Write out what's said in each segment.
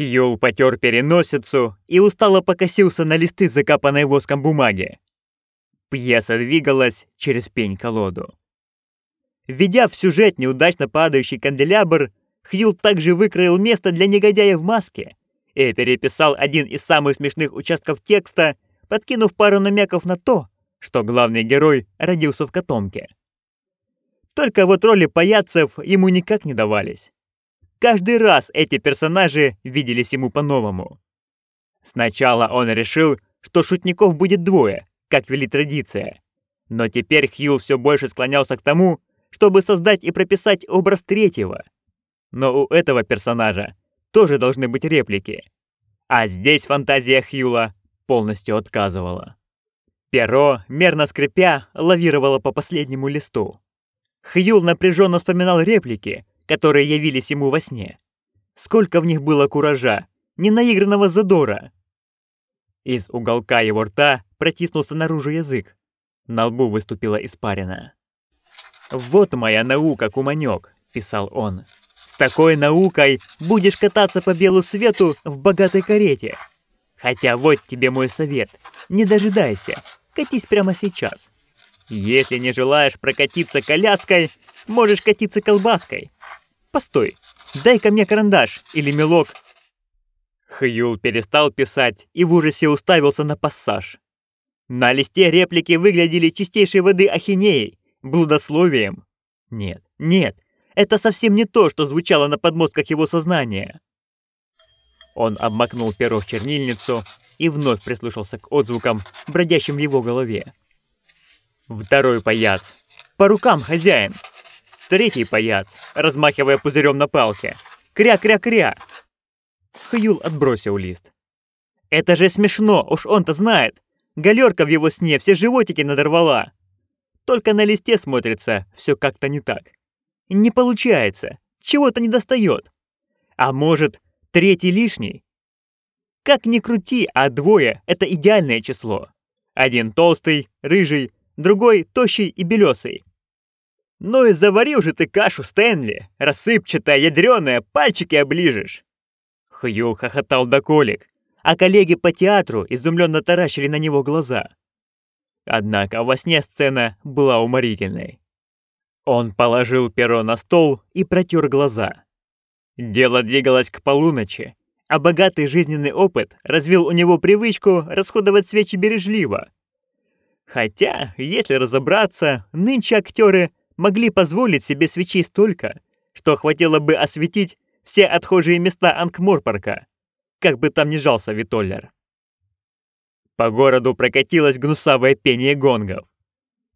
Хьюл потер переносицу и устало покосился на листы, закапанной воском бумаги. Пьеса двигалась через пень-колоду. Введя в сюжет неудачно падающий канделябр, Хьюл также выкроил место для негодяя в маске и переписал один из самых смешных участков текста, подкинув пару намеков на то, что главный герой родился в котомке. Только вот роли паяцев ему никак не давались. Каждый раз эти персонажи виделись ему по-новому. Сначала он решил, что шутников будет двое, как вели традиция. Но теперь Хьюл все больше склонялся к тому, чтобы создать и прописать образ третьего. Но у этого персонажа тоже должны быть реплики. А здесь фантазия Хьюла полностью отказывала. Перо, мерно скрипя, лавировало по последнему листу. Хьюл напряженно вспоминал реплики, которые явились ему во сне. Сколько в них было куража, ненаигранного задора. Из уголка его рта протиснулся наружу язык. На лбу выступила испарина. «Вот моя наука, куманёк», — писал он. «С такой наукой будешь кататься по белу свету в богатой карете. Хотя вот тебе мой совет. Не дожидайся, катись прямо сейчас. Если не желаешь прокатиться коляской, можешь катиться колбаской. Постой, дай-ка мне карандаш или мелок. Хьюл перестал писать и в ужасе уставился на пассаж. На листе реплики выглядели чистейшей воды ахинеей, блудословием. Нет, нет, это совсем не то, что звучало на подмостках его сознания. Он обмакнул перо в чернильницу и вновь прислушался к отзвукам, бродящим в его голове. Второй паяц. По рукам, хозяин. Третий паяц, размахивая пузырем на палке. Кря-кря-кря. Хьюл отбросил лист. Это же смешно, уж он-то знает. Галерка в его сне все животики надорвала. Только на листе смотрится все как-то не так. Не получается, чего-то не достает. А может, третий лишний? Как ни крути, а двое — это идеальное число. Один толстый, рыжий, другой тощий и белесый. «Ну и заварил же ты кашу, Стэнли! Рассыпчатая, ядреная, пальчики оближешь!» Хью хохотал до колик, а коллеги по театру изумленно таращили на него глаза. Однако во сне сцена была уморительной. Он положил перо на стол и протер глаза. Дело двигалось к полуночи, а богатый жизненный опыт развил у него привычку расходовать свечи бережливо. Хотя, если разобраться, нынче актеры могли позволить себе свечей столько, что хватило бы осветить все отхожие места Ангморпарка, как бы там ни жался Витоллер. По городу прокатилось гнусавое пение гонгов.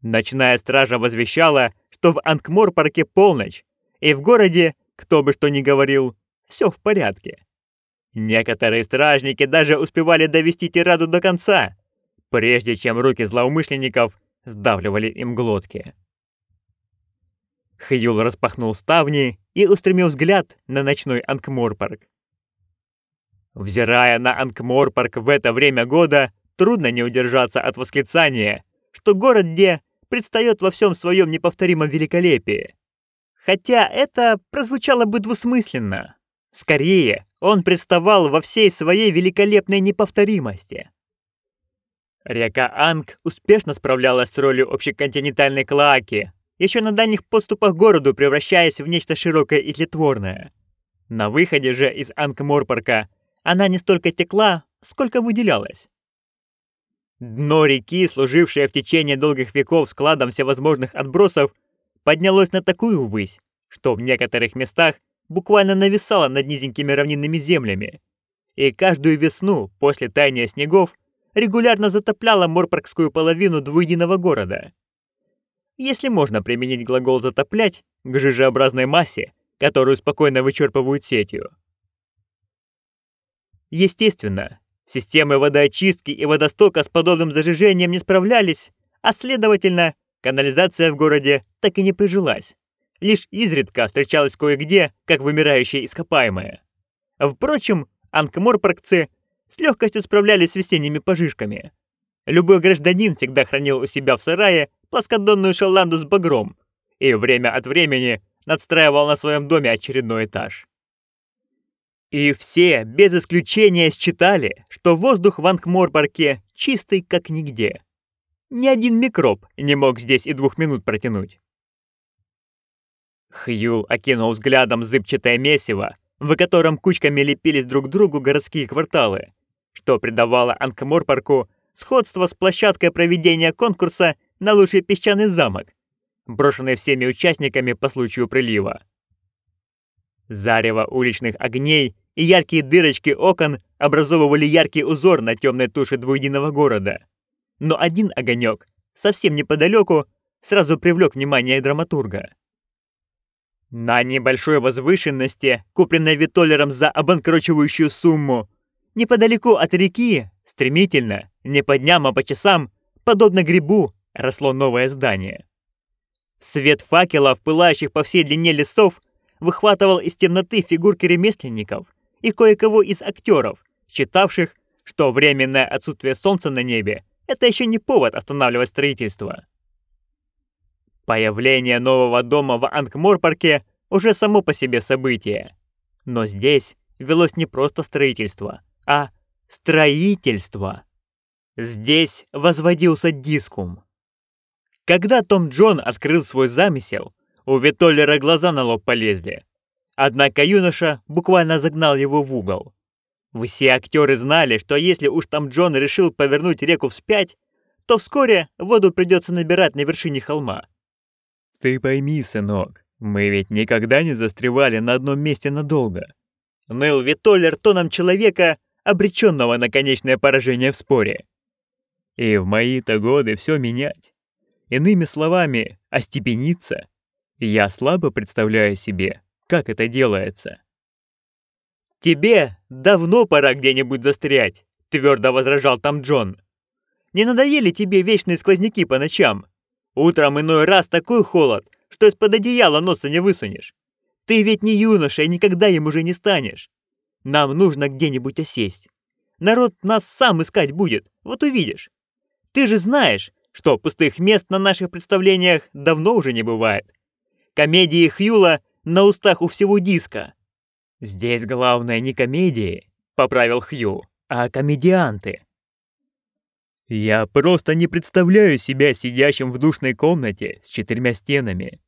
Ночная стража возвещала, что в Ангморпарке полночь, и в городе, кто бы что ни говорил, все в порядке. Некоторые стражники даже успевали довести тираду до конца, прежде чем руки злоумышленников сдавливали им глотки. Хьюл распахнул ставни и устремил взгляд на ночной Анкморпарк. Взирая на Анкморпарк в это время года, трудно не удержаться от восклицания, что город где предстает во всем своем неповторимом великолепии. Хотя это прозвучало бы двусмысленно. Скорее, он представал во всей своей великолепной неповторимости. Река Анг успешно справлялась с ролью общеконтинентальной клоаки, еще на дальних подступах к городу превращаясь в нечто широкое и тлетворное. На выходе же из Анкморпарка она не столько текла, сколько выделялась. Дно реки, служившее в течение долгих веков складом всевозможных отбросов, поднялось на такую высь, что в некоторых местах буквально нависало над низенькими равнинными землями. И каждую весну, после таяния снегов, регулярно затопляла Морпаркскую половину двуединого города если можно применить глагол «затоплять» к жижеобразной массе, которую спокойно вычерпывают сетью. Естественно, системы водоочистки и водостока с подобным зажижением не справлялись, а следовательно, канализация в городе так и не прижилась. Лишь изредка встречалась кое-где, как вымирающее ископаемое. Впрочем, анкморпаркцы с легкостью справлялись с весенними пожижками. Любой гражданин всегда хранил у себя в сарае плоскодонную шаланду с багром и время от времени надстраивал на своем доме очередной этаж. И все, без исключения, считали, что воздух в Ангморпарке чистый как нигде. Ни один микроб не мог здесь и двух минут протянуть. Хью окинул взглядом зыбчатое месиво, в котором кучками лепились друг к другу городские кварталы, что придавало Анкморпарку сходство с площадкой проведения конкурса на лучший песчаный замок, брошенный всеми участниками по случаю прилива. Зарево уличных огней и яркие дырочки окон образовывали яркий узор на темной туше двуединого города. Но один огонек, совсем неподалеку, сразу привлек внимание драматурга. На небольшой возвышенности, купленной Витолером за обанкрочивающую сумму, неподалеку от реки, стремительно, не по дням, а по часам, подобно грибу, росло новое здание. Свет факелов, пылающих по всей длине лесов, выхватывал из темноты фигурки ремесленников и кое-кого из актеров, считавших, что временное отсутствие солнца на небе – это еще не повод останавливать строительство. Появление нового дома в Ангморпарке уже само по себе событие. Но здесь велось не просто строительство, а строительство. Здесь возводился дискум. Когда Том Джон открыл свой замысел, у Витоллера глаза на лоб полезли. Однако юноша буквально загнал его в угол. Все актеры знали, что если уж там Джон решил повернуть реку вспять, то вскоре воду придется набирать на вершине холма. «Ты пойми, сынок, мы ведь никогда не застревали на одном месте надолго». Ныл Витоллер тоном человека, обреченного на конечное поражение в споре. «И в мои-то годы все менять. Иными словами, остепениться. Я слабо представляю себе, как это делается. «Тебе давно пора где-нибудь застрять», — твердо возражал там Джон. «Не надоели тебе вечные сквозняки по ночам? Утром иной раз такой холод, что из-под одеяла носа не высунешь. Ты ведь не юноша и никогда им уже не станешь. Нам нужно где-нибудь осесть. Народ нас сам искать будет, вот увидишь. Ты же знаешь, что пустых мест на наших представлениях давно уже не бывает. Комедии Хьюла на устах у всего диска. Здесь главное не комедии, поправил Хью, а комедианты. Я просто не представляю себя сидящим в душной комнате с четырьмя стенами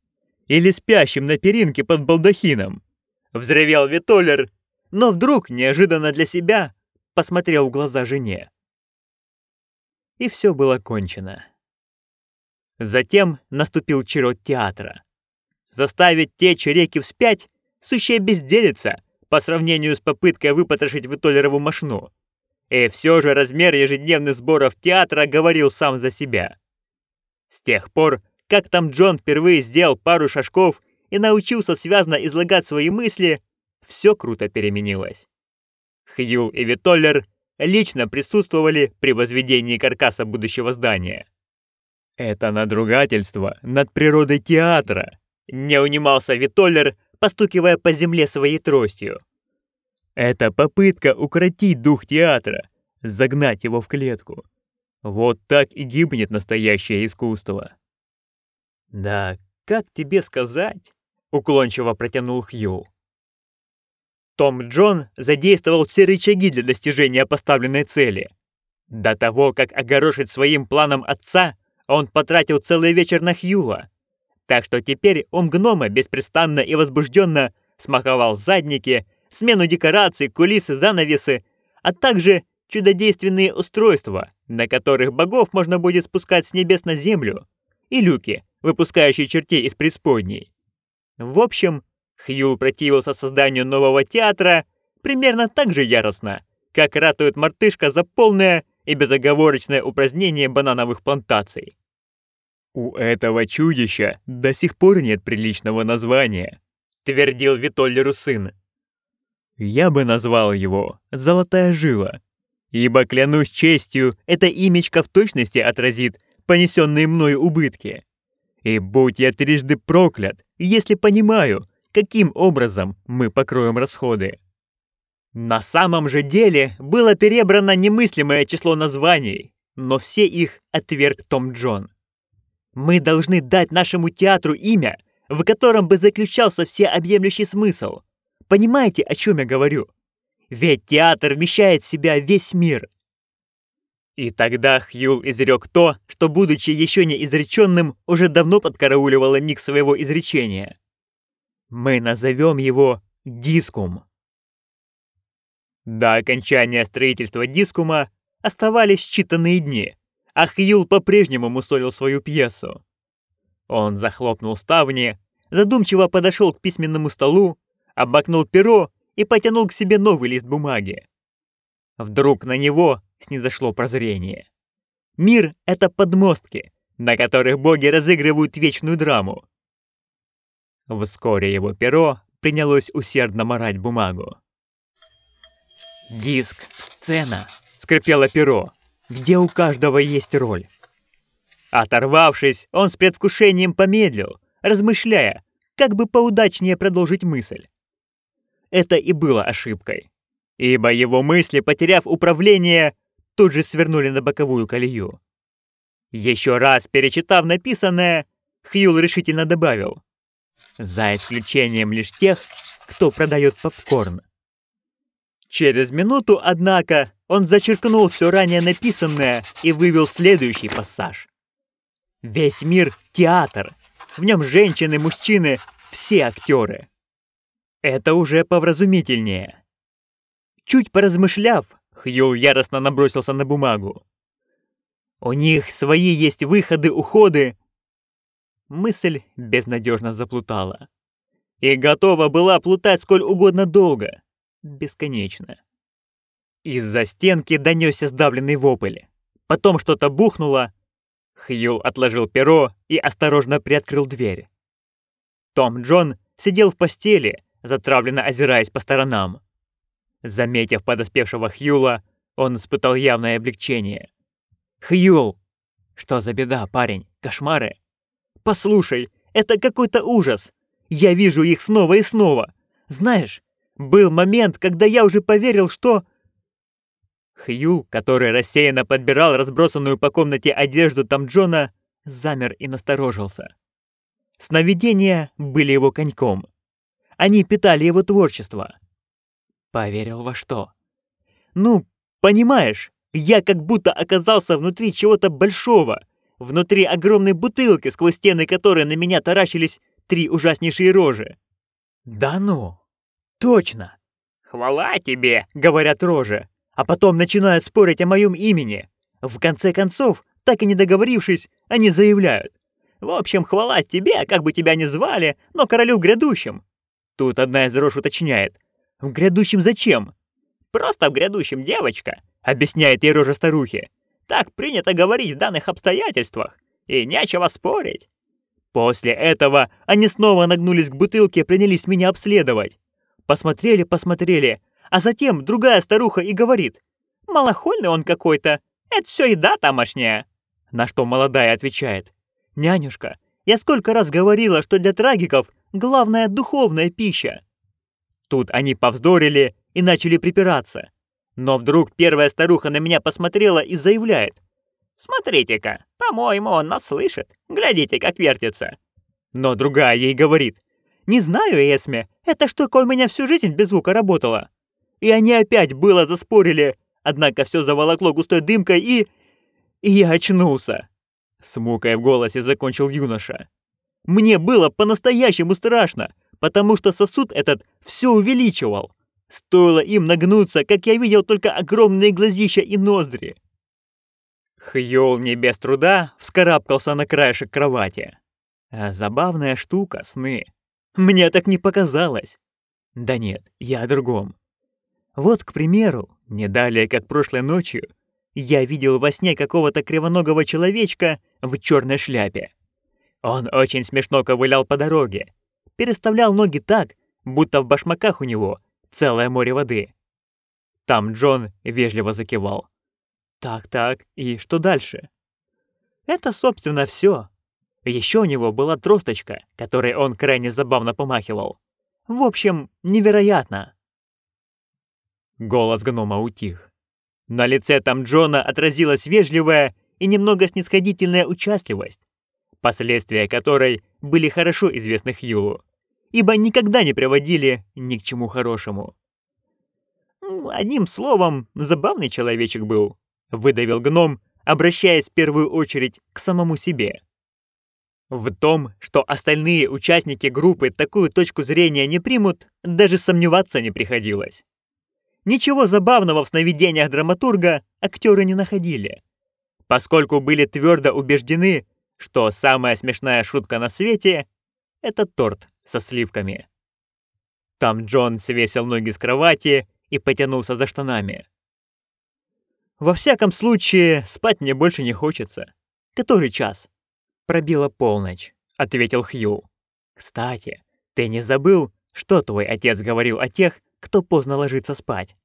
или спящим на перинке под балдахином. Взревел Витолер, но вдруг, неожиданно для себя, посмотрел в глаза жене. И все было кончено. Затем наступил черед театра. Заставить течь реки вспять — сущая безделица по сравнению с попыткой выпотрошить Витолерову машину. И все же размер ежедневных сборов театра говорил сам за себя. С тех пор, как там Джон впервые сделал пару шажков и научился связно излагать свои мысли, все круто переменилось. Хью и Витоллер лично присутствовали при возведении каркаса будущего здания. Это надругательство над природой театра, не унимался Витоллер, постукивая по земле своей тростью. Это попытка укротить дух театра, загнать его в клетку. Вот так и гибнет настоящее искусство. Да, как тебе сказать? Уклончиво протянул Хью. Том Джон задействовал все рычаги для достижения поставленной цели. До того, как огорошить своим планом отца, он потратил целый вечер на Хьюла. Так что теперь он гнома беспрестанно и возбужденно смаковал задники, смену декораций, кулисы, занавесы, а также чудодейственные устройства, на которых богов можно будет спускать с небес на землю, и люки, выпускающие чертей из преисподней. В общем, Хьюл противился созданию нового театра примерно так же яростно, как ратует мартышка за полное и безоговорочное упразднение банановых плантаций. «У этого чудища до сих пор нет приличного названия», — твердил Витоллеру сын. «Я бы назвал его «Золотая жила», ибо, клянусь честью, это имечко в точности отразит понесенные мною убытки. И будь я трижды проклят, если понимаю, каким образом мы покроем расходы. На самом же деле было перебрано немыслимое число названий, но все их отверг Том Джон. Мы должны дать нашему театру имя, в котором бы заключался всеобъемлющий смысл. Понимаете, о чем я говорю? Ведь театр вмещает в себя весь мир. И тогда Хьюл изрек то, что, будучи еще не изреченным, уже давно подкарауливало миг своего изречения. Мы назовем его Дискум. До окончания строительства Дискума оставались считанные дни, а Хьюл по-прежнему мусолил свою пьесу. Он захлопнул ставни, задумчиво подошел к письменному столу, обмакнул перо и потянул к себе новый лист бумаги. Вдруг на него снизошло прозрение. Мир — это подмостки, на которых боги разыгрывают вечную драму. Вскоре его перо принялось усердно морать бумагу. «Диск, сцена!» — скрипело перо, где у каждого есть роль. Оторвавшись, он с предвкушением помедлил, размышляя, как бы поудачнее продолжить мысль. Это и было ошибкой, ибо его мысли, потеряв управление, тут же свернули на боковую колею. Еще раз перечитав написанное, Хьюл решительно добавил. За исключением лишь тех, кто продает попкорн. Через минуту, однако, он зачеркнул все ранее написанное и вывел следующий пассаж. Весь мир — театр. В нем женщины, мужчины, все актеры. Это уже повразумительнее. Чуть поразмышляв, Хьюл яростно набросился на бумагу. У них свои есть выходы, уходы. Мысль безнадежно заплутала. И готова была плутать сколь угодно долго. Бесконечно. Из-за стенки донесся сдавленный вопль. Потом что-то бухнуло. Хьюл отложил перо и осторожно приоткрыл дверь. Том Джон сидел в постели, затравленно озираясь по сторонам. Заметив подоспевшего Хьюла, он испытал явное облегчение. «Хьюл!» «Что за беда, парень? Кошмары?» «Послушай, это какой-то ужас! Я вижу их снова и снова! Знаешь, был момент, когда я уже поверил, что...» Хьюл, который рассеянно подбирал разбросанную по комнате одежду там Джона, замер и насторожился. Сновидения были его коньком. Они питали его творчество. Поверил во что? Ну, понимаешь, я как будто оказался внутри чего-то большого, внутри огромной бутылки, сквозь стены которой на меня таращились три ужаснейшие рожи. Да ну, точно. Хвала тебе, говорят рожи, а потом начинают спорить о моем имени. В конце концов, так и не договорившись, они заявляют. В общем, хвала тебе, как бы тебя ни звали, но королю грядущим. Тут одна из рож уточняет. В грядущем зачем? Просто в грядущем, девочка, объясняет ей рожа старухи. Так принято говорить в данных обстоятельствах, и нечего спорить. После этого они снова нагнулись к бутылке и принялись меня обследовать. Посмотрели, посмотрели, а затем другая старуха и говорит. «Малохольный он какой-то, это все еда тамошняя». На что молодая отвечает. «Нянюшка, я сколько раз говорила, что для трагиков главная духовная пища». Тут они повздорили и начали припираться. Но вдруг первая старуха на меня посмотрела и заявляет. «Смотрите-ка, по-моему, он нас слышит. Глядите, как вертится». Но другая ей говорит. «Не знаю, Эсме, эта штука у меня всю жизнь без звука работала». И они опять было заспорили, однако все заволокло густой дымкой и... И я очнулся. С мукой в голосе закончил юноша. Мне было по-настоящему страшно, потому что сосуд этот все увеличивал. Стоило им нагнуться, как я видел только огромные глазища и ноздри. Хьол не без труда вскарабкался на краешек кровати. Забавная штука — сны. Мне так не показалось. Да нет, я о другом. Вот, к примеру, не далее, как прошлой ночью, я видел во сне какого-то кривоногого человечка в черной шляпе. Он очень смешно ковылял по дороге, переставлял ноги так, будто в башмаках у него целое море воды. Там Джон вежливо закивал. Так-так, и что дальше? Это, собственно, все. Еще у него была тросточка, которой он крайне забавно помахивал. В общем, невероятно. Голос гнома утих. На лице там Джона отразилась вежливая и немного снисходительная участливость, последствия которой были хорошо известны Хьюлу, ибо никогда не приводили ни к чему хорошему. Одним словом, забавный человечек был, выдавил гном, обращаясь в первую очередь к самому себе. В том, что остальные участники группы такую точку зрения не примут, даже сомневаться не приходилось. Ничего забавного в сновидениях драматурга актеры не находили, поскольку были твердо убеждены, что самая смешная шутка на свете — это торт со сливками. Там Джон свесил ноги с кровати и потянулся за штанами. «Во всяком случае, спать мне больше не хочется. Который час?» «Пробила полночь», — ответил Хью. «Кстати, ты не забыл, что твой отец говорил о тех, кто поздно ложится спать?»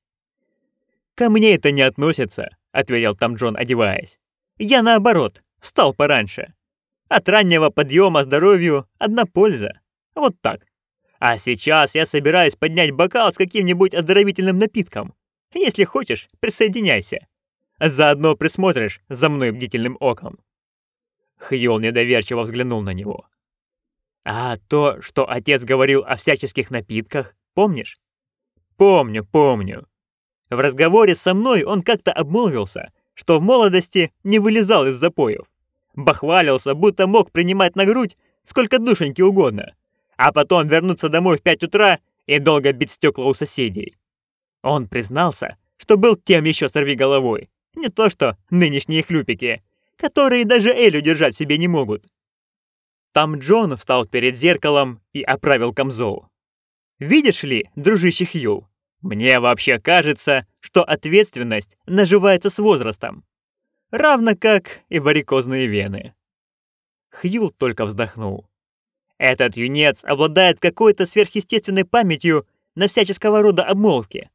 «Ко мне это не относится», — ответил там Джон, одеваясь. «Я наоборот, встал пораньше. От раннего подъема здоровью одна польза. Вот так. А сейчас я собираюсь поднять бокал с каким-нибудь оздоровительным напитком. Если хочешь, присоединяйся. Заодно присмотришь за мной бдительным оком». Хьюл недоверчиво взглянул на него. «А то, что отец говорил о всяческих напитках, помнишь?» «Помню, помню. В разговоре со мной он как-то обмолвился, что в молодости не вылезал из запоев. Бахвалился, будто мог принимать на грудь сколько душеньки угодно, а потом вернуться домой в пять утра и долго бить стекла у соседей. Он признался, что был тем еще головой, не то что нынешние хлюпики, которые даже Элю держать себе не могут. Там Джон встал перед зеркалом и оправил камзол. «Видишь ли, дружище Хью, мне вообще кажется, что ответственность наживается с возрастом, равно как и варикозные вены». Хью только вздохнул. Этот юнец обладает какой-то сверхъестественной памятью на всяческого рода обмолвки.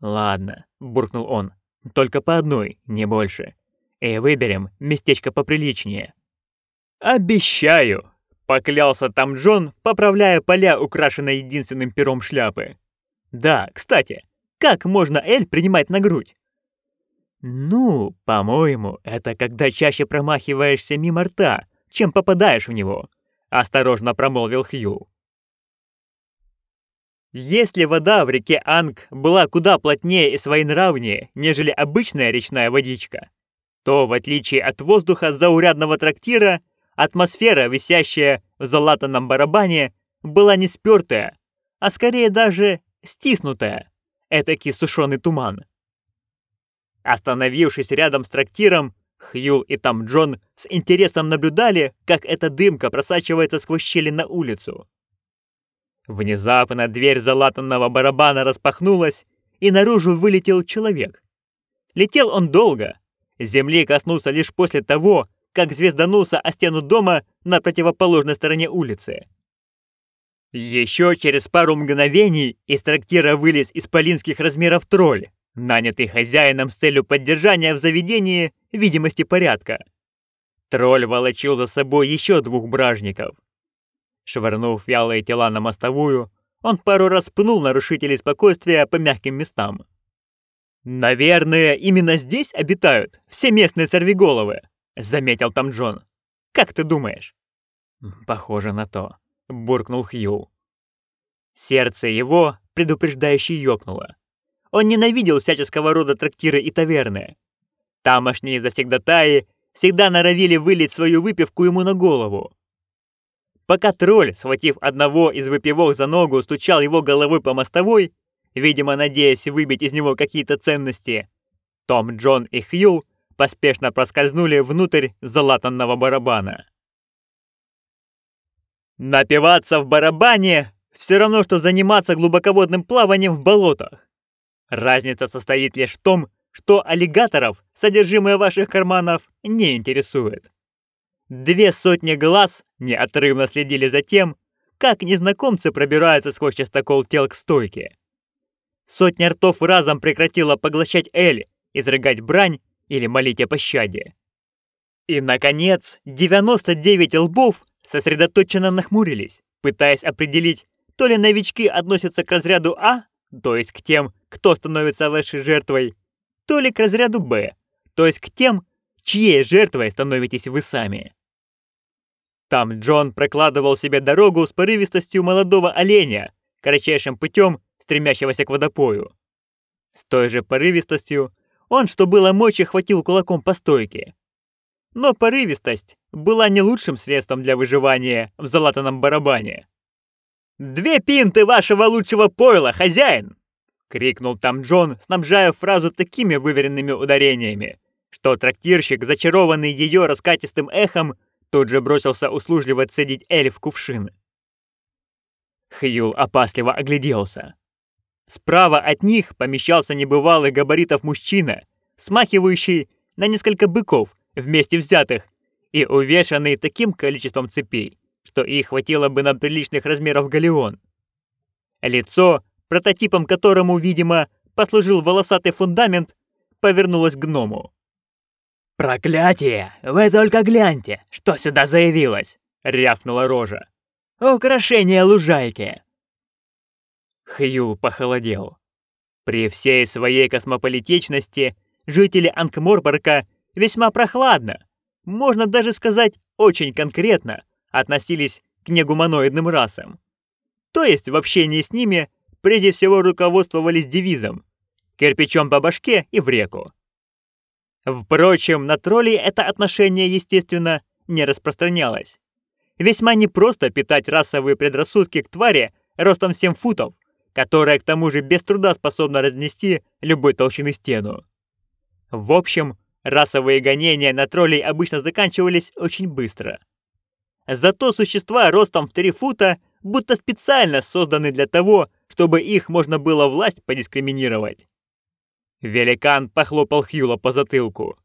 «Ладно», — буркнул он, — «только по одной, не больше и выберем местечко поприличнее». «Обещаю!» — поклялся там Джон, поправляя поля, украшенные единственным пером шляпы. «Да, кстати, как можно Эль принимать на грудь?» «Ну, по-моему, это когда чаще промахиваешься мимо рта, чем попадаешь в него», — осторожно промолвил Хью. Если вода в реке Анг была куда плотнее и своенравнее, нежели обычная речная водичка, то, в отличие от воздуха заурядного трактира, атмосфера, висящая в залатанном барабане, была не спёртая, а скорее даже стиснутая, этакий сушеный туман. Остановившись рядом с трактиром, Хью и там Джон с интересом наблюдали, как эта дымка просачивается сквозь щели на улицу. Внезапно дверь залатанного барабана распахнулась, и наружу вылетел человек. Летел он долго, Земли коснулся лишь после того, как звезданулся о стену дома на противоположной стороне улицы. Еще через пару мгновений из трактира вылез исполинских размеров тролль, нанятый хозяином с целью поддержания в заведении видимости порядка. Тролль волочил за собой еще двух бражников. Швырнув вялые тела на мостовую, он пару раз пнул нарушителей спокойствия по мягким местам. «Наверное, именно здесь обитают все местные сорвиголовы», — заметил там Джон. «Как ты думаешь?» «Похоже на то», — буркнул Хью. Сердце его предупреждающе ёкнуло. Он ненавидел всяческого рода трактиры и таверны. Тамошние завсегдатаи всегда норовили вылить свою выпивку ему на голову. Пока тролль, схватив одного из выпивок за ногу, стучал его головой по мостовой, видимо, надеясь выбить из него какие-то ценности. Том, Джон и Хью поспешно проскользнули внутрь залатанного барабана. Напиваться в барабане все равно, что заниматься глубоководным плаванием в болотах. Разница состоит лишь в том, что аллигаторов содержимое ваших карманов не интересует. Две сотни глаз неотрывно следили за тем, как незнакомцы пробираются сквозь частокол тел к стойке. Сотня ртов разом прекратила поглощать Эль, изрыгать брань или молить о пощаде. И, наконец, 99 лбов сосредоточенно нахмурились, пытаясь определить, то ли новички относятся к разряду А, то есть к тем, кто становится вашей жертвой, то ли к разряду Б, то есть к тем, чьей жертвой становитесь вы сами. Там Джон прокладывал себе дорогу с порывистостью молодого оленя, кратчайшим путем стремящегося к водопою. С той же порывистостью он, что было мочи, хватил кулаком по стойке. Но порывистость была не лучшим средством для выживания в залатанном барабане. «Две пинты вашего лучшего пойла, хозяин!» — крикнул там Джон, снабжая фразу такими выверенными ударениями, что трактирщик, зачарованный ее раскатистым эхом, тут же бросился услужливо цедить эль в кувшин. Хьюл опасливо огляделся. Справа от них помещался небывалый габаритов мужчина, смахивающий на несколько быков вместе взятых и увешанный таким количеством цепей, что их хватило бы на приличных размеров галеон. Лицо, прототипом которому, видимо, послужил волосатый фундамент, повернулось к гному. «Проклятие! Вы только гляньте, что сюда заявилось!» — рявкнула рожа. «Украшение лужайки!» Хьюл похолодел. При всей своей космополитичности жители Анкморпорка весьма прохладно, можно даже сказать очень конкретно, относились к негуманоидным расам. То есть в общении с ними прежде всего руководствовались девизом «кирпичом по башке и в реку». Впрочем, на троллей это отношение, естественно, не распространялось. Весьма непросто питать расовые предрассудки к твари ростом 7 футов, которая к тому же без труда способна разнести любой толщины стену. В общем, расовые гонения на троллей обычно заканчивались очень быстро. Зато существа ростом в 3 фута будто специально созданы для того, чтобы их можно было власть подискриминировать. Великан похлопал Хьюла по затылку.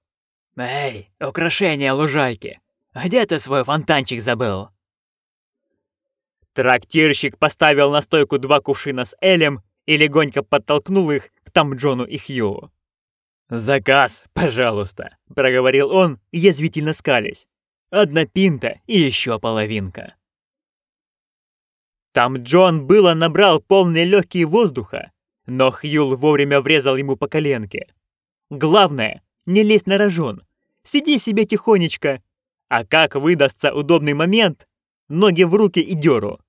«Эй, украшение лужайки, где ты свой фонтанчик забыл?» Трактирщик поставил на стойку два кувшина с Элем и легонько подтолкнул их к там Джону и Хью. «Заказ, пожалуйста», — проговорил он, язвительно скались. «Одна пинта и еще половинка». Там Джон было набрал полные легкие воздуха, но Хьюл вовремя врезал ему по коленке. «Главное, не лезь на рожон, сиди себе тихонечко, а как выдастся удобный момент, ноги в руки и дёру.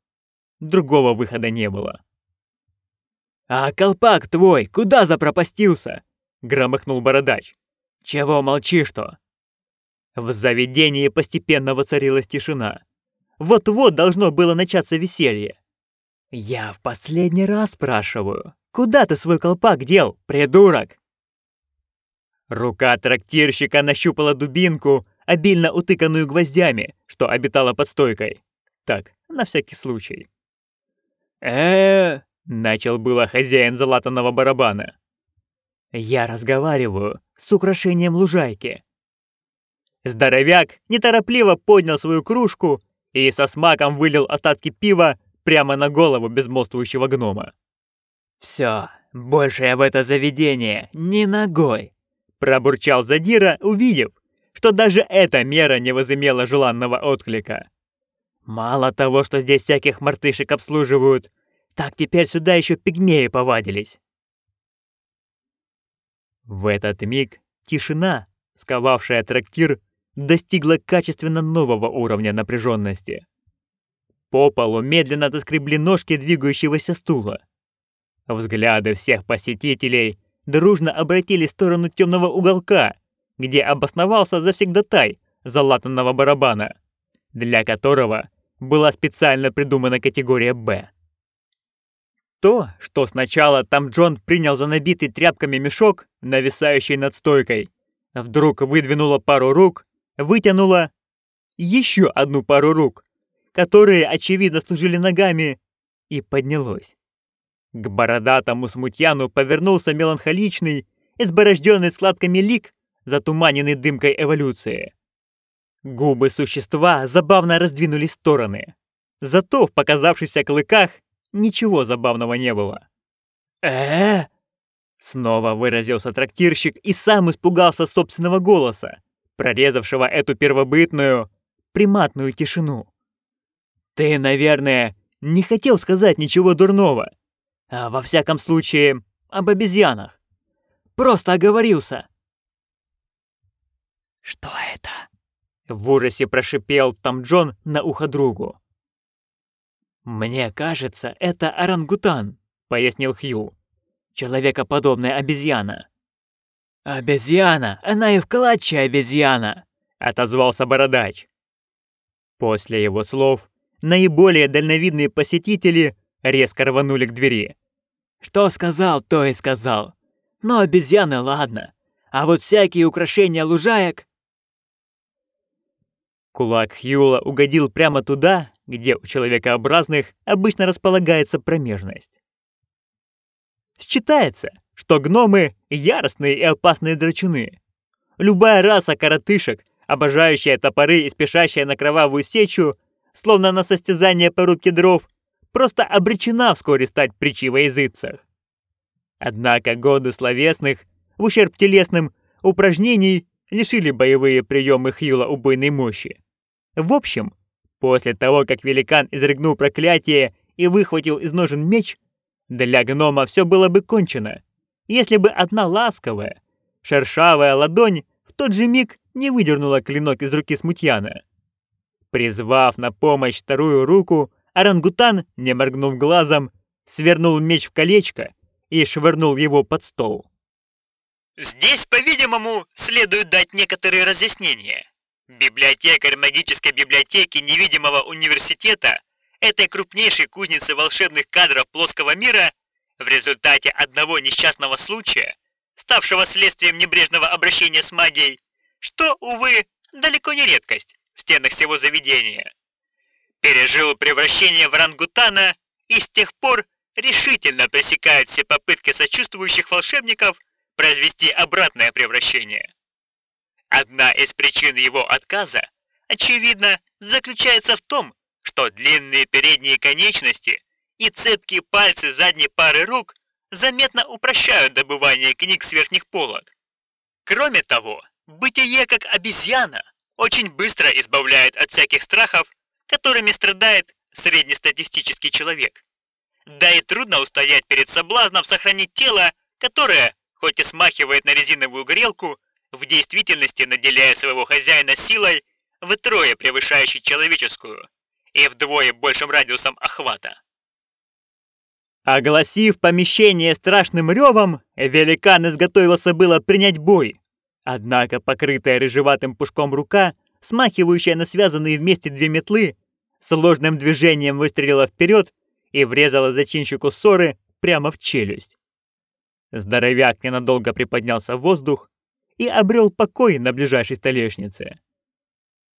Другого выхода не было. «А колпак твой куда запропастился?» — громыхнул бородач. «Чего молчишь-то?» В заведении постепенно воцарилась тишина. Вот-вот должно было начаться веселье. «Я в последний раз спрашиваю, куда ты свой колпак дел, придурок?» Рука трактирщика нащупала дубинку, обильно утыканную гвоздями, что обитала под стойкой. Так, на всякий случай э начал было хозяин залатанного барабана. «Я разговариваю с украшением лужайки». Здоровяк неторопливо поднял свою кружку и со смаком вылил остатки пива прямо на голову безмолвствующего гнома. «Всё, больше я в это заведение ни ногой», — пробурчал Задира, увидев, что даже эта мера не возымела желанного отклика. Мало того, что здесь всяких мартышек обслуживают, так теперь сюда еще пигмеи повадились. В этот миг тишина, сковавшая трактир, достигла качественно нового уровня напряженности. По полу медленно доскребли ножки двигающегося стула. Взгляды всех посетителей дружно обратились в сторону темного уголка, где обосновался завсегдатай залатанного барабана, для которого была специально придумана категория «Б». То, что сначала там Джон принял за набитый тряпками мешок, нависающий над стойкой, вдруг выдвинула пару рук, вытянула еще одну пару рук, которые, очевидно, служили ногами, и поднялось. К бородатому смутьяну повернулся меланхоличный, изборожденный складками лик, затуманенный дымкой эволюции. Губы существа забавно раздвинулись в стороны. Зато в показавшихся клыках ничего забавного не было. э Снова выразился трактирщик и сам испугался собственного голоса, прорезавшего эту первобытную, приматную тишину. «Ты, наверное, не хотел сказать ничего дурного. А во всяком случае, об обезьянах. Просто оговорился». «Что это?» В ужасе прошипел там Джон на ухо другу. «Мне кажется, это орангутан», — пояснил Хью. человекоподобная обезьяна». «Обезьяна! Она и в обезьяна!» — отозвался бородач. После его слов наиболее дальновидные посетители резко рванули к двери. «Что сказал, то и сказал. Но обезьяны ладно, а вот всякие украшения лужаек...» Кулак Хьюла угодил прямо туда, где у человекообразных обычно располагается промежность. Считается, что гномы — яростные и опасные драчуны. Любая раса коротышек, обожающая топоры и спешащая на кровавую сечу, словно на состязание по рубке дров, просто обречена вскоре стать притчей во языцах. Однако годы словесных, в ущерб телесным, упражнений лишили боевые приемы Хьюла убойной мощи. В общем, после того, как великан изрыгнул проклятие и выхватил из ножен меч, для гнома все было бы кончено, если бы одна ласковая, шершавая ладонь в тот же миг не выдернула клинок из руки смутьяна. Призвав на помощь вторую руку, орангутан, не моргнув глазом, свернул меч в колечко и швырнул его под стол. Здесь, по-видимому, следует дать некоторые разъяснения. Библиотекарь магической библиотеки невидимого университета этой крупнейшей кузницы волшебных кадров плоского мира в результате одного несчастного случая, ставшего следствием небрежного обращения с магией, что, увы, далеко не редкость в стенах всего заведения. Пережил превращение в рангутана и с тех пор решительно пресекает все попытки сочувствующих волшебников – произвести обратное превращение. Одна из причин его отказа, очевидно, заключается в том, что длинные передние конечности и цепкие пальцы задней пары рук заметно упрощают добывание книг с верхних полок. Кроме того, бытие как обезьяна очень быстро избавляет от всяких страхов, которыми страдает среднестатистический человек. Да и трудно устоять перед соблазном сохранить тело, которое, хоть и смахивает на резиновую грелку, в действительности наделяя своего хозяина силой, втрое превышающей человеческую и вдвое большим радиусом охвата. Огласив помещение страшным ревом, великан изготовился было принять бой. Однако покрытая рыжеватым пушком рука, смахивающая на связанные вместе две метлы, сложным движением выстрелила вперед и врезала зачинщику ссоры прямо в челюсть. Здоровяк ненадолго приподнялся в воздух и обрел покой на ближайшей столешнице.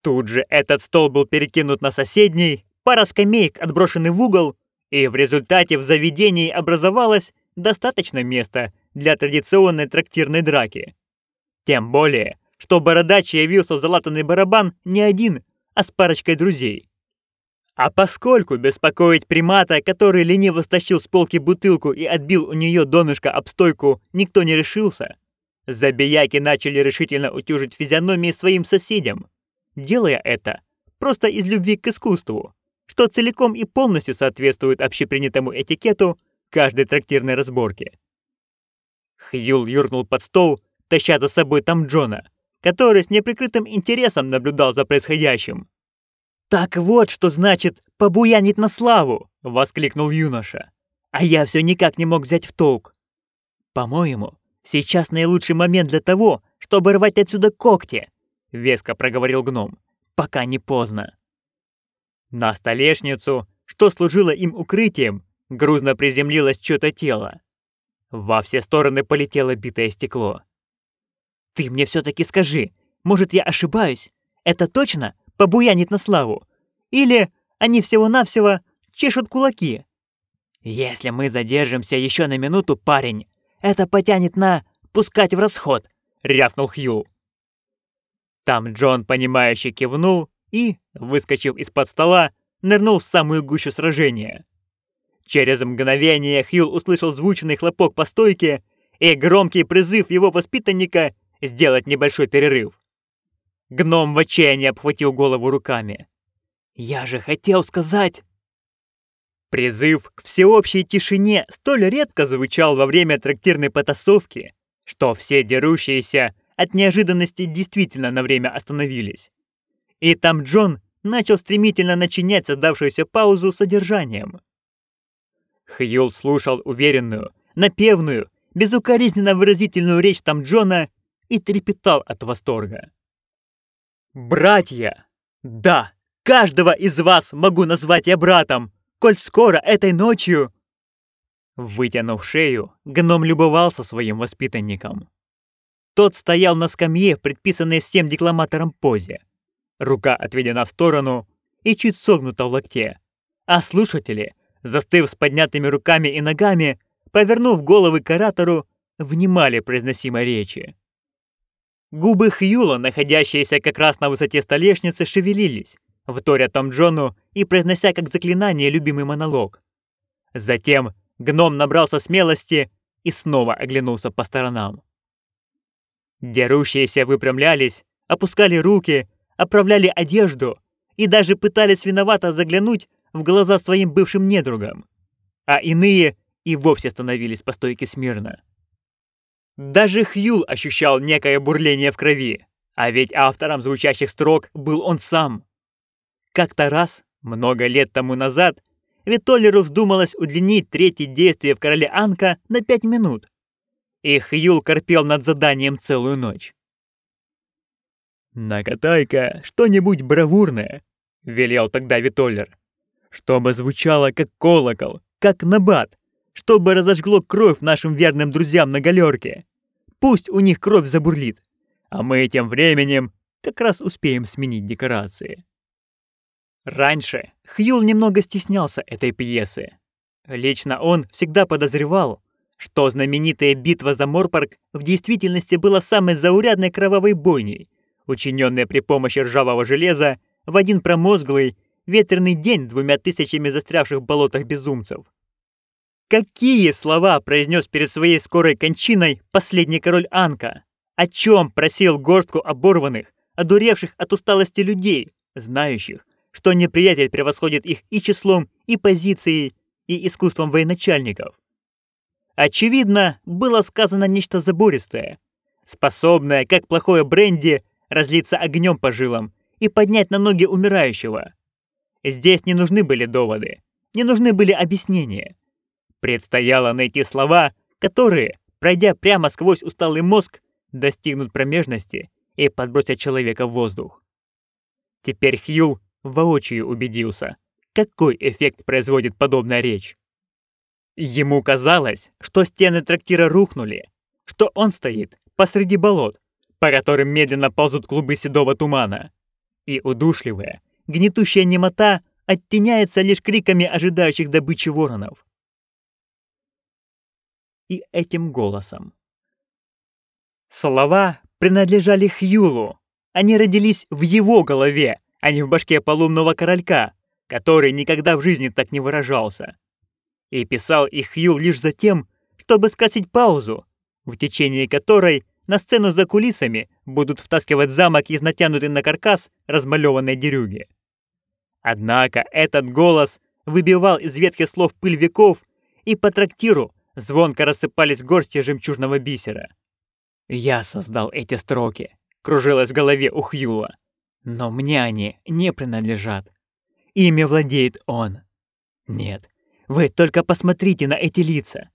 Тут же этот стол был перекинут на соседний, пара скамеек отброшены в угол, и в результате в заведении образовалось достаточно места для традиционной трактирной драки. Тем более, что бородач явился в залатанный барабан не один, а с парочкой друзей. А поскольку беспокоить примата, который лениво стащил с полки бутылку и отбил у нее донышко об стойку, никто не решился, забияки начали решительно утюжить физиономии своим соседям, делая это просто из любви к искусству, что целиком и полностью соответствует общепринятому этикету каждой трактирной разборки. Хьюл юркнул под стол, таща за собой там Джона, который с неприкрытым интересом наблюдал за происходящим. «Так вот, что значит побуянить на славу!» — воскликнул юноша. А я все никак не мог взять в толк. «По-моему, сейчас наилучший момент для того, чтобы рвать отсюда когти!» — веско проговорил гном. «Пока не поздно». На столешницу, что служило им укрытием, грузно приземлилось чьё-то тело. Во все стороны полетело битое стекло. «Ты мне все-таки скажи, может, я ошибаюсь? Это точно побуянит на славу. Или они всего-навсего чешут кулаки. Если мы задержимся еще на минуту, парень, это потянет на «пускать в расход», — рявкнул Хью. Там Джон, понимающе кивнул и, выскочив из-под стола, нырнул в самую гущу сражения. Через мгновение Хью услышал звучный хлопок по стойке и громкий призыв его воспитанника сделать небольшой перерыв. Гном в отчаянии обхватил голову руками. «Я же хотел сказать...» Призыв к всеобщей тишине столь редко звучал во время трактирной потасовки, что все дерущиеся от неожиданности действительно на время остановились. И там Джон начал стремительно начинять создавшуюся паузу содержанием. Хьюл слушал уверенную, напевную, безукоризненно выразительную речь там Джона и трепетал от восторга. «Братья! Да, каждого из вас могу назвать я братом, коль скоро этой ночью...» Вытянув шею, гном любовался своим воспитанником. Тот стоял на скамье, предписанной всем декламаторам позе. Рука отведена в сторону и чуть согнута в локте. А слушатели, застыв с поднятыми руками и ногами, повернув головы к оратору, внимали произносимой речи. Губы Хьюла, находящиеся как раз на высоте столешницы, шевелились, вторя Том Джону и произнося как заклинание любимый монолог. Затем гном набрался смелости и снова оглянулся по сторонам. Дерущиеся выпрямлялись, опускали руки, оправляли одежду и даже пытались виновато заглянуть в глаза своим бывшим недругам, а иные и вовсе становились по стойке смирно. Даже Хьюл ощущал некое бурление в крови, а ведь автором звучащих строк был он сам. Как-то раз, много лет тому назад, Витолеру вздумалось удлинить третье действие в Короле Анка на пять минут. И Хьюл корпел над заданием целую ночь. «Накатай-ка что-нибудь бравурное», — велел тогда Витолер, «чтобы звучало как колокол, как набат, чтобы разожгло кровь нашим верным друзьям на галерке. Пусть у них кровь забурлит, а мы тем временем как раз успеем сменить декорации. Раньше Хьюл немного стеснялся этой пьесы. Лично он всегда подозревал, что знаменитая битва за Морпарк в действительности была самой заурядной кровавой бойней, учиненной при помощи ржавого железа в один промозглый, ветреный день двумя тысячами застрявших в болотах безумцев. Какие слова произнес перед своей скорой кончиной последний король Анка? О чем просил горстку оборванных, одуревших от усталости людей, знающих, что неприятель превосходит их и числом, и позицией, и искусством военачальников? Очевидно, было сказано нечто забористое, способное, как плохое бренди, разлиться огнем по жилам и поднять на ноги умирающего. Здесь не нужны были доводы, не нужны были объяснения. Предстояло найти слова, которые, пройдя прямо сквозь усталый мозг, достигнут промежности и подбросят человека в воздух. Теперь Хьюл воочию убедился, какой эффект производит подобная речь. Ему казалось, что стены трактира рухнули, что он стоит посреди болот, по которым медленно ползут клубы седого тумана, и удушливая, гнетущая немота оттеняется лишь криками ожидающих добычи воронов и этим голосом. Слова принадлежали Хьюлу. Они родились в его голове, а не в башке полумного королька, который никогда в жизни так не выражался. И писал их Хьюл лишь за тем, чтобы скосить паузу, в течение которой на сцену за кулисами будут втаскивать замок из натянутой на каркас размалеванной дерюги. Однако этот голос выбивал из ветхих слов пыль веков, и по трактиру звонко рассыпались горсти жемчужного бисера. «Я создал эти строки», — кружилось в голове у Хьюла. «Но мне они не принадлежат. Ими владеет он. Нет, вы только посмотрите на эти лица.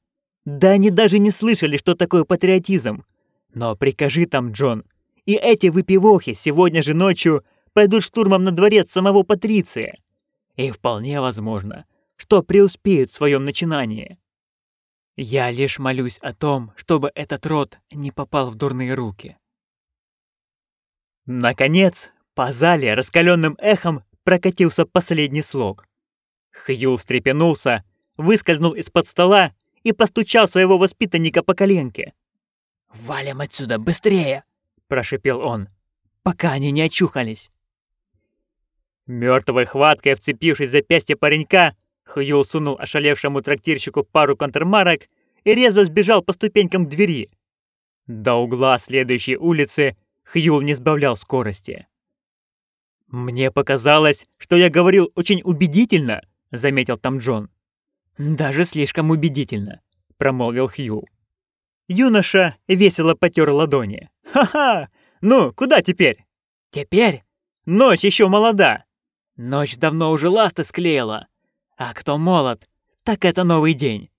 Да они даже не слышали, что такое патриотизм. Но прикажи там, Джон, и эти выпивохи сегодня же ночью пойдут штурмом на дворец самого Патриция. И вполне возможно, что преуспеют в своем начинании. Я лишь молюсь о том, чтобы этот род не попал в дурные руки. Наконец, по зале раскаленным эхом прокатился последний слог. Хьюл встрепенулся, выскользнул из-под стола и постучал своего воспитанника по коленке. «Валим отсюда, быстрее!» – прошипел он, – «пока они не очухались». Мертвой хваткой вцепившись в запястье паренька, Хьюл сунул ошалевшему трактирщику пару контрмарок и резво сбежал по ступенькам двери. До угла следующей улицы Хьюл не сбавлял скорости. «Мне показалось, что я говорил очень убедительно», — заметил там Джон. «Даже слишком убедительно», — промолвил Хьюл. Юноша весело потер ладони. «Ха-ха! Ну, куда теперь?» «Теперь? Ночь еще молода!» Ночь давно уже ласты склеила. А кто молод, так это новый день.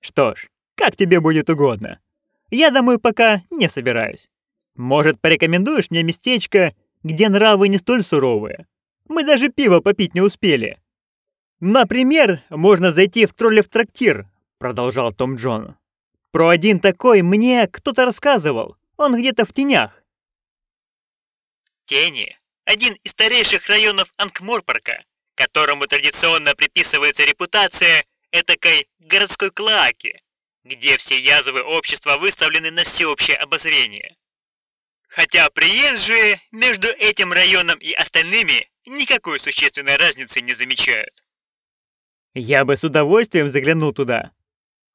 Что ж, Как тебе будет угодно. Я домой пока не собираюсь. Может, порекомендуешь мне местечко, где нравы не столь суровые? Мы даже пиво попить не успели. Например, можно зайти в троллев трактир, продолжал Том Джон. Про один такой мне кто-то рассказывал. Он где-то в тенях. Тени – один из старейших районов Анкморпорка, которому традиционно приписывается репутация этакой городской клоаки, где все язвы общества выставлены на всеобщее обозрение. Хотя приезжие между этим районом и остальными никакой существенной разницы не замечают. Я бы с удовольствием заглянул туда.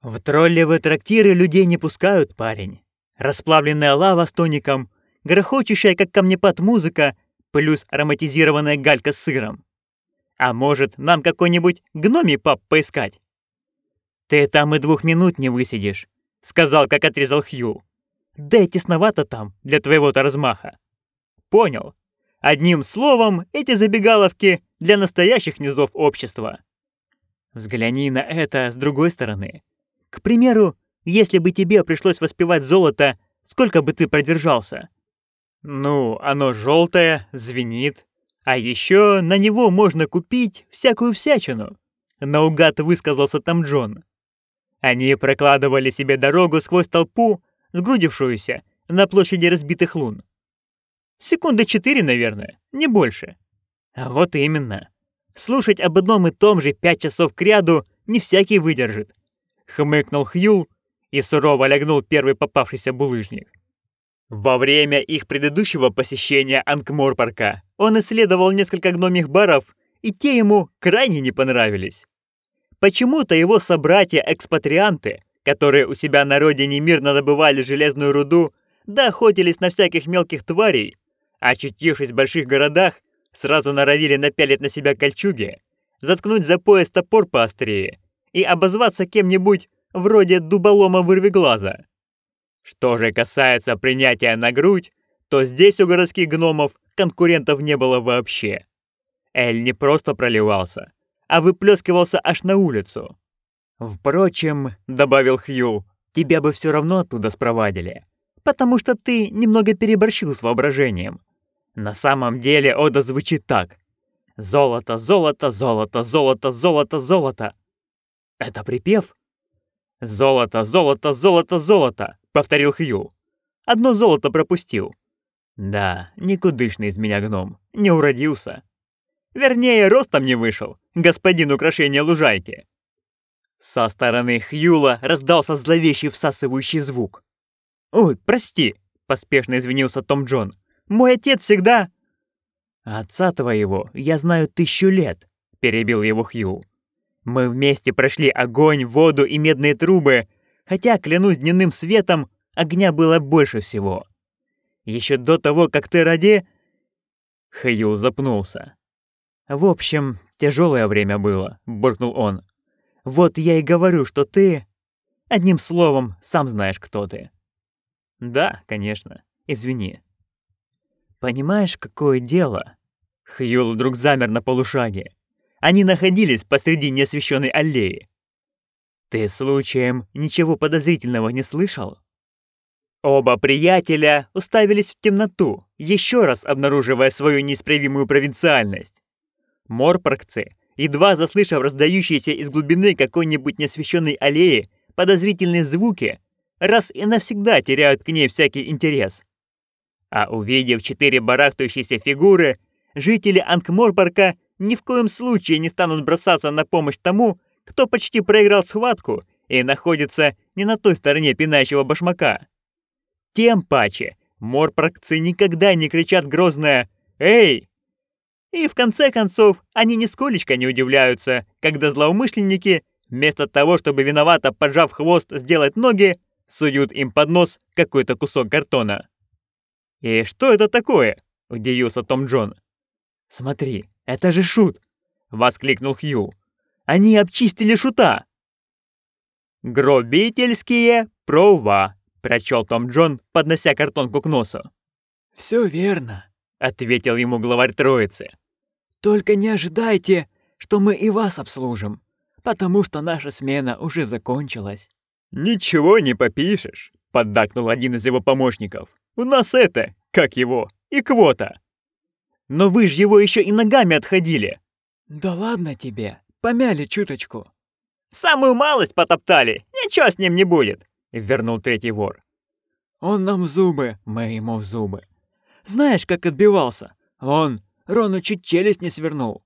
В троллевые трактиры людей не пускают, парень. Расплавленная лава с тоником, грохочущая, как камнепад музыка, плюс ароматизированная галька с сыром. А может, нам какой-нибудь гномий пап поискать? «Ты там и двух минут не высидишь», — сказал, как отрезал Хью. «Да и тесновато там для твоего-то размаха». «Понял. Одним словом, эти забегаловки для настоящих низов общества». Взгляни на это с другой стороны. К примеру, если бы тебе пришлось воспевать золото, сколько бы ты продержался? Ну, оно желтое, звенит. А еще на него можно купить всякую всячину. Наугад высказался там Джон. Они прокладывали себе дорогу сквозь толпу, сгрудившуюся на площади разбитых лун. Секунды четыре, наверное, не больше. Вот именно. Слушать об одном и том же пять часов кряду не всякий выдержит. Хмыкнул Хьюл и сурово лягнул первый попавшийся булыжник. Во время их предыдущего посещения Анкморпарка он исследовал несколько гномих баров, и те ему крайне не понравились. Почему-то его собратья-экспатрианты, которые у себя на родине мирно добывали железную руду, да охотились на всяких мелких тварей, очутившись в больших городах, сразу норовили напялить на себя кольчуги, заткнуть за пояс топор поострее и обозваться кем-нибудь вроде дуболома вырвиглаза. Что же касается принятия на грудь, то здесь у городских гномов конкурентов не было вообще. Эль не просто проливался, а выплескивался аж на улицу. «Впрочем», — добавил Хью, — «тебя бы все равно оттуда спровадили, потому что ты немного переборщил с воображением. На самом деле ода звучит так. Золото, золото, золото, золото, золото, золото. Это припев? Золото, золото, золото, золото, повторил Хью. Одно золото пропустил. Да, никудышный из меня гном, не уродился. Вернее, ростом не вышел, господин украшения лужайки. Со стороны Хьюла раздался зловещий всасывающий звук. «Ой, прости», — поспешно извинился Том Джон. «Мой отец всегда...» «Отца твоего я знаю тысячу лет», — перебил его Хью. «Мы вместе прошли огонь, воду и медные трубы, хотя, клянусь дневным светом, огня было больше всего. Еще до того, как ты ради...» Хью запнулся. «В общем, тяжелое время было», — буркнул он. «Вот я и говорю, что ты... Одним словом, сам знаешь, кто ты». «Да, конечно. Извини». «Понимаешь, какое дело?» Хьюл вдруг замер на полушаге. Они находились посреди неосвещенной аллеи. «Ты случаем ничего подозрительного не слышал?» Оба приятеля уставились в темноту, еще раз обнаруживая свою неисправимую провинциальность. Морпоргцы, едва заслышав раздающиеся из глубины какой-нибудь неосвещенной аллеи подозрительные звуки, раз и навсегда теряют к ней всякий интерес. А увидев четыре барахтающиеся фигуры, жители Анкморпорка ни в коем случае не станут бросаться на помощь тому, кто почти проиграл схватку и находится не на той стороне пинающего башмака. Тем паче, морпоргцы никогда не кричат грозное «Эй, и в конце концов, они нисколечко не удивляются, когда злоумышленники, вместо того, чтобы виновато поджав хвост сделать ноги, суют им под нос какой-то кусок картона. «И что это такое?» – удивился Том Джон. «Смотри, это же шут!» – воскликнул Хью. «Они обчистили шута!» «Гробительские прова», – прочел Том Джон, поднося картонку к носу. «Все верно», — ответил ему главарь троицы. Только не ожидайте, что мы и вас обслужим, потому что наша смена уже закончилась. «Ничего не попишешь», — поддакнул один из его помощников. «У нас это, как его, и квота». «Но вы же его еще и ногами отходили». «Да ладно тебе, помяли чуточку». «Самую малость потоптали, ничего с ним не будет», — вернул третий вор. «Он нам в зубы, мы ему в зубы. Знаешь, как отбивался? Он Рону чуть челюсть не свернул».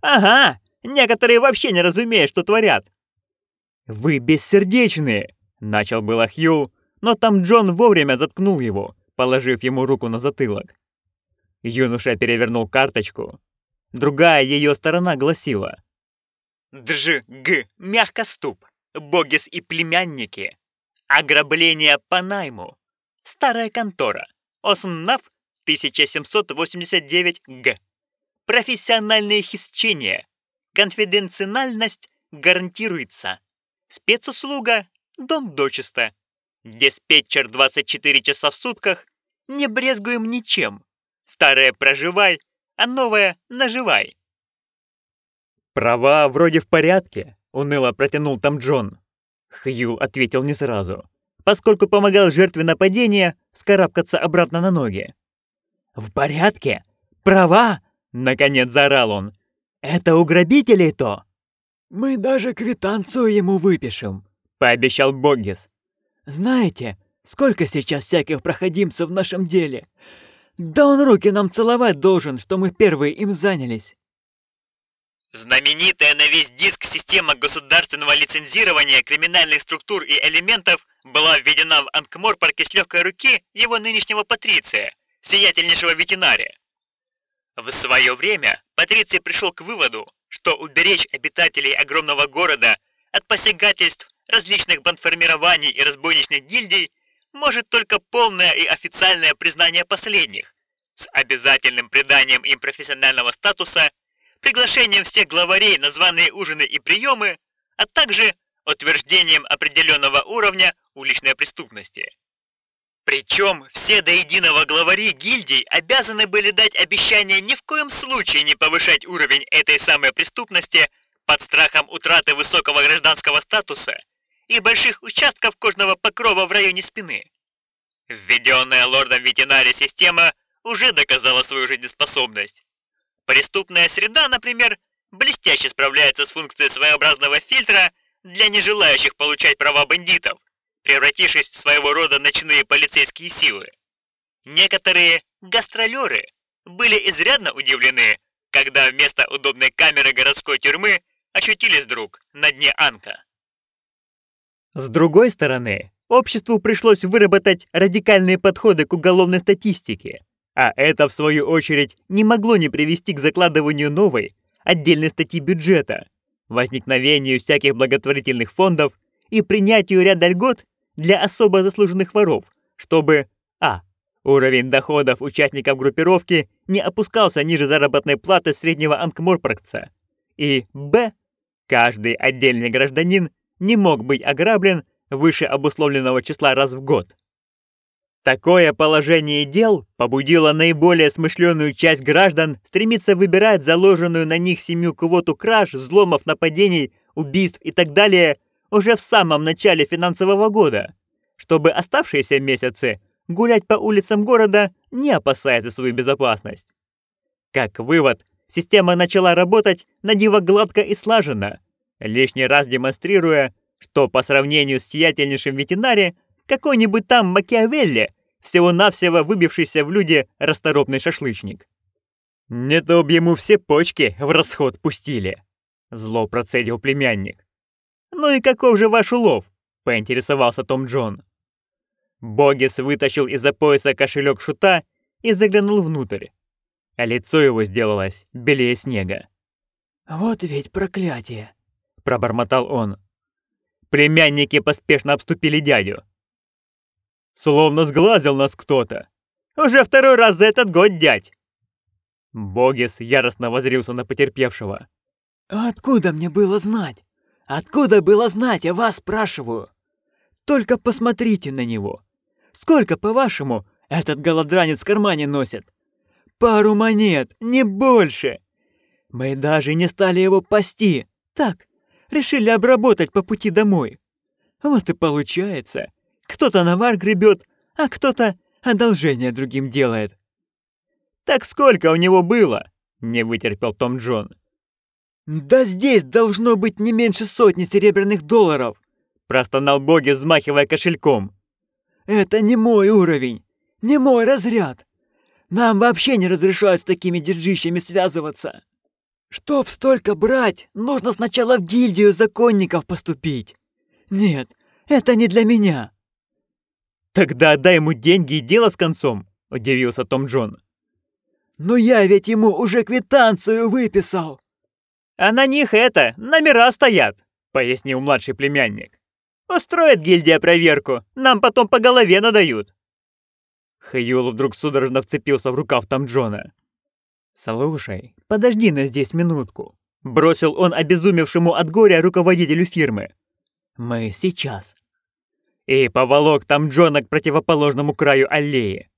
«Ага, некоторые вообще не разумеют, что творят». «Вы бессердечные!» — начал было Хью, но там Джон вовремя заткнул его, положив ему руку на затылок. Юноша перевернул карточку. Другая ее сторона гласила. «Дж. Г. Мягкоступ. Богис и племянники. Ограбление по найму. Старая контора. Оснав 1789 Г. Профессиональные хищения. Конфиденциальность гарантируется. Спецуслуга «Дом дочисто». Диспетчер 24 часа в сутках. Не брезгуем ничем. Старое проживай, а новое наживай. «Права вроде в порядке», — уныло протянул там Джон. Хью ответил не сразу, поскольку помогал жертве нападения скарабкаться обратно на ноги. «В порядке? Права?» — наконец заорал он. «Это у грабителей-то?» «Мы даже квитанцию ему выпишем», — пообещал Боггис. «Знаете, сколько сейчас всяких проходимцев в нашем деле? Да он руки нам целовать должен, что мы первые им занялись». Знаменитая на весь диск система государственного лицензирования криминальных структур и элементов была введена в Анкморпорке с легкой руки его нынешнего патриция, сиятельнейшего ветеринария. В свое время Патриций пришел к выводу, что уберечь обитателей огромного города от посягательств различных бандформирований и разбойничных гильдий может только полное и официальное признание последних, с обязательным приданием им профессионального статуса, приглашением всех главарей на званые ужины и приемы, а также утверждением определенного уровня уличной преступности. Причем все до единого главари гильдий обязаны были дать обещание ни в коем случае не повышать уровень этой самой преступности под страхом утраты высокого гражданского статуса и больших участков кожного покрова в районе спины. Введенная лордом ветеринари система уже доказала свою жизнеспособность. Преступная среда, например, блестяще справляется с функцией своеобразного фильтра для нежелающих получать права бандитов – превратившись в своего рода ночные полицейские силы. Некоторые гастролеры были изрядно удивлены, когда вместо удобной камеры городской тюрьмы ощутились вдруг на дне Анка. С другой стороны, обществу пришлось выработать радикальные подходы к уголовной статистике, а это, в свою очередь, не могло не привести к закладыванию новой, отдельной статьи бюджета, возникновению всяких благотворительных фондов и принятию ряда льгот для особо заслуженных воров, чтобы а. Уровень доходов участников группировки не опускался ниже заработной платы среднего анкморпоргца, и б. Каждый отдельный гражданин не мог быть ограблен выше обусловленного числа раз в год. Такое положение дел побудило наиболее смышленную часть граждан стремиться выбирать заложенную на них семью квоту краж, взломов, нападений, убийств и так далее уже в самом начале финансового года, чтобы оставшиеся месяцы гулять по улицам города, не опасаясь за свою безопасность. Как вывод, система начала работать на диво гладко и слаженно, лишний раз демонстрируя, что по сравнению с сиятельнейшим ветеринаре, какой-нибудь там Макиавелли, всего-навсего выбившийся в люди расторопный шашлычник. «Не то б ему все почки в расход пустили», — зло процедил племянник. «Ну и каков же ваш улов?» — поинтересовался Том Джон. Богис вытащил из-за пояса кошелек шута и заглянул внутрь. А лицо его сделалось белее снега. «Вот ведь проклятие!» — пробормотал он. Племянники поспешно обступили дядю. «Словно сглазил нас кто-то. Уже второй раз за этот год, дядь!» Богис яростно возрился на потерпевшего. «Откуда мне было знать? Откуда было знать, я вас спрашиваю? Только посмотрите на него. Сколько, по-вашему, этот голодранец в кармане носит? Пару монет, не больше. Мы даже не стали его пасти. Так, решили обработать по пути домой. Вот и получается. Кто-то навар гребет, а кто-то одолжение другим делает. «Так сколько у него было?» — не вытерпел Том Джон. «Да здесь должно быть не меньше сотни серебряных долларов!» — простонал Боги, взмахивая кошельком. «Это не мой уровень, не мой разряд. Нам вообще не разрешают с такими держищами связываться. Чтоб столько брать, нужно сначала в гильдию законников поступить. Нет, это не для меня». «Тогда отдай ему деньги и дело с концом», — удивился Том Джон. «Но я ведь ему уже квитанцию выписал!» «А на них это, номера стоят», — пояснил младший племянник. «Устроит гильдия проверку, нам потом по голове надают». Хьюл вдруг судорожно вцепился в рукав Том Джона. «Слушай, подожди на здесь минутку», — бросил он обезумевшему от горя руководителю фирмы. «Мы сейчас». И поволок Том Джона к противоположному краю аллеи.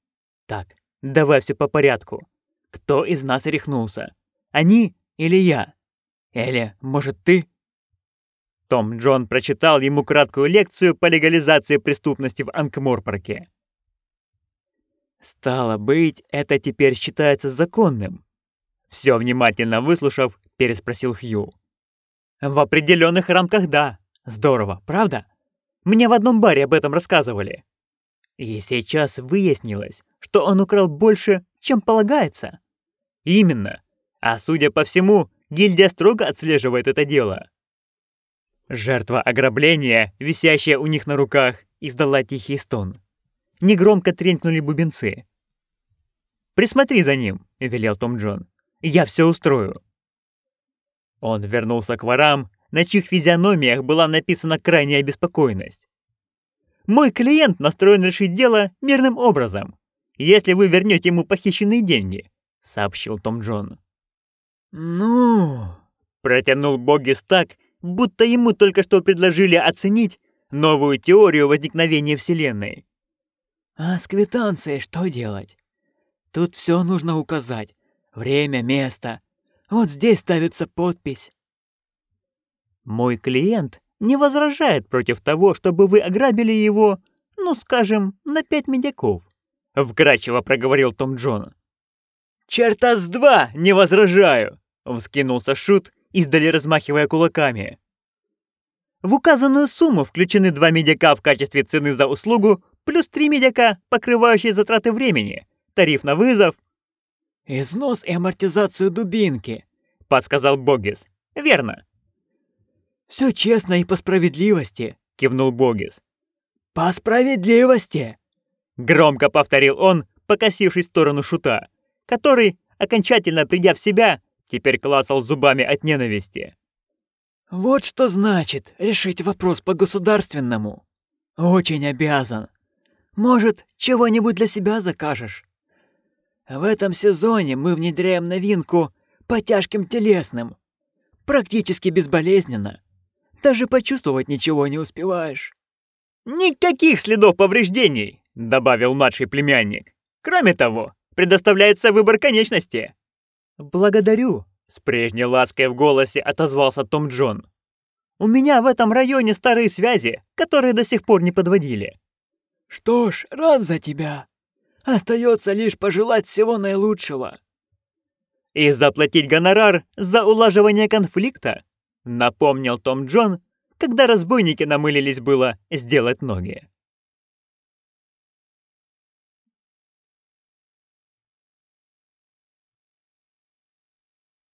«Так, давай все по порядку. Кто из нас рехнулся? Они или я? Или, может, ты?» Том Джон прочитал ему краткую лекцию по легализации преступности в Анкморпорке. «Стало быть, это теперь считается законным?» Все внимательно выслушав, переспросил Хью. «В определенных рамках да. Здорово, правда? Мне в одном баре об этом рассказывали. И сейчас выяснилось, что он украл больше, чем полагается. Именно. А судя по всему, гильдия строго отслеживает это дело. Жертва ограбления, висящая у них на руках, издала тихий стон. Негромко тренькнули бубенцы. «Присмотри за ним», — велел Том Джон. «Я все устрою». Он вернулся к ворам, на чьих физиономиях была написана крайняя обеспокоенность. «Мой клиент настроен решить дело мирным образом, если вы вернете ему похищенные деньги», — сообщил Том Джон. «Ну...» — протянул Богис так, будто ему только что предложили оценить новую теорию возникновения Вселенной. «А с квитанцией что делать? Тут все нужно указать. Время, место. Вот здесь ставится подпись». «Мой клиент не возражает против того, чтобы вы ограбили его, ну, скажем, на пять медяков», — вкрадчиво проговорил Том Джон. «Черта с два не возражаю!» — вскинулся Шут, издали размахивая кулаками. В указанную сумму включены два медяка в качестве цены за услугу, плюс три медяка, покрывающие затраты времени, тариф на вызов. «Износ и амортизацию дубинки», — подсказал Богис. «Верно». «Все честно и по справедливости», — кивнул Богис. «По справедливости!» Громко повторил он, покосившись в сторону Шута, который, окончательно придя в себя, теперь клацал зубами от ненависти. «Вот что значит решить вопрос по-государственному. Очень обязан. Может, чего-нибудь для себя закажешь? В этом сезоне мы внедряем новинку по тяжким телесным. Практически безболезненно. Даже почувствовать ничего не успеваешь». «Никаких следов повреждений», — добавил младший племянник. «Кроме того, предоставляется выбор конечности». «Благодарю», — с прежней лаской в голосе отозвался Том Джон. «У меня в этом районе старые связи, которые до сих пор не подводили». «Что ж, рад за тебя. Остается лишь пожелать всего наилучшего». «И заплатить гонорар за улаживание конфликта», — напомнил Том Джон, когда разбойники намылились было сделать ноги.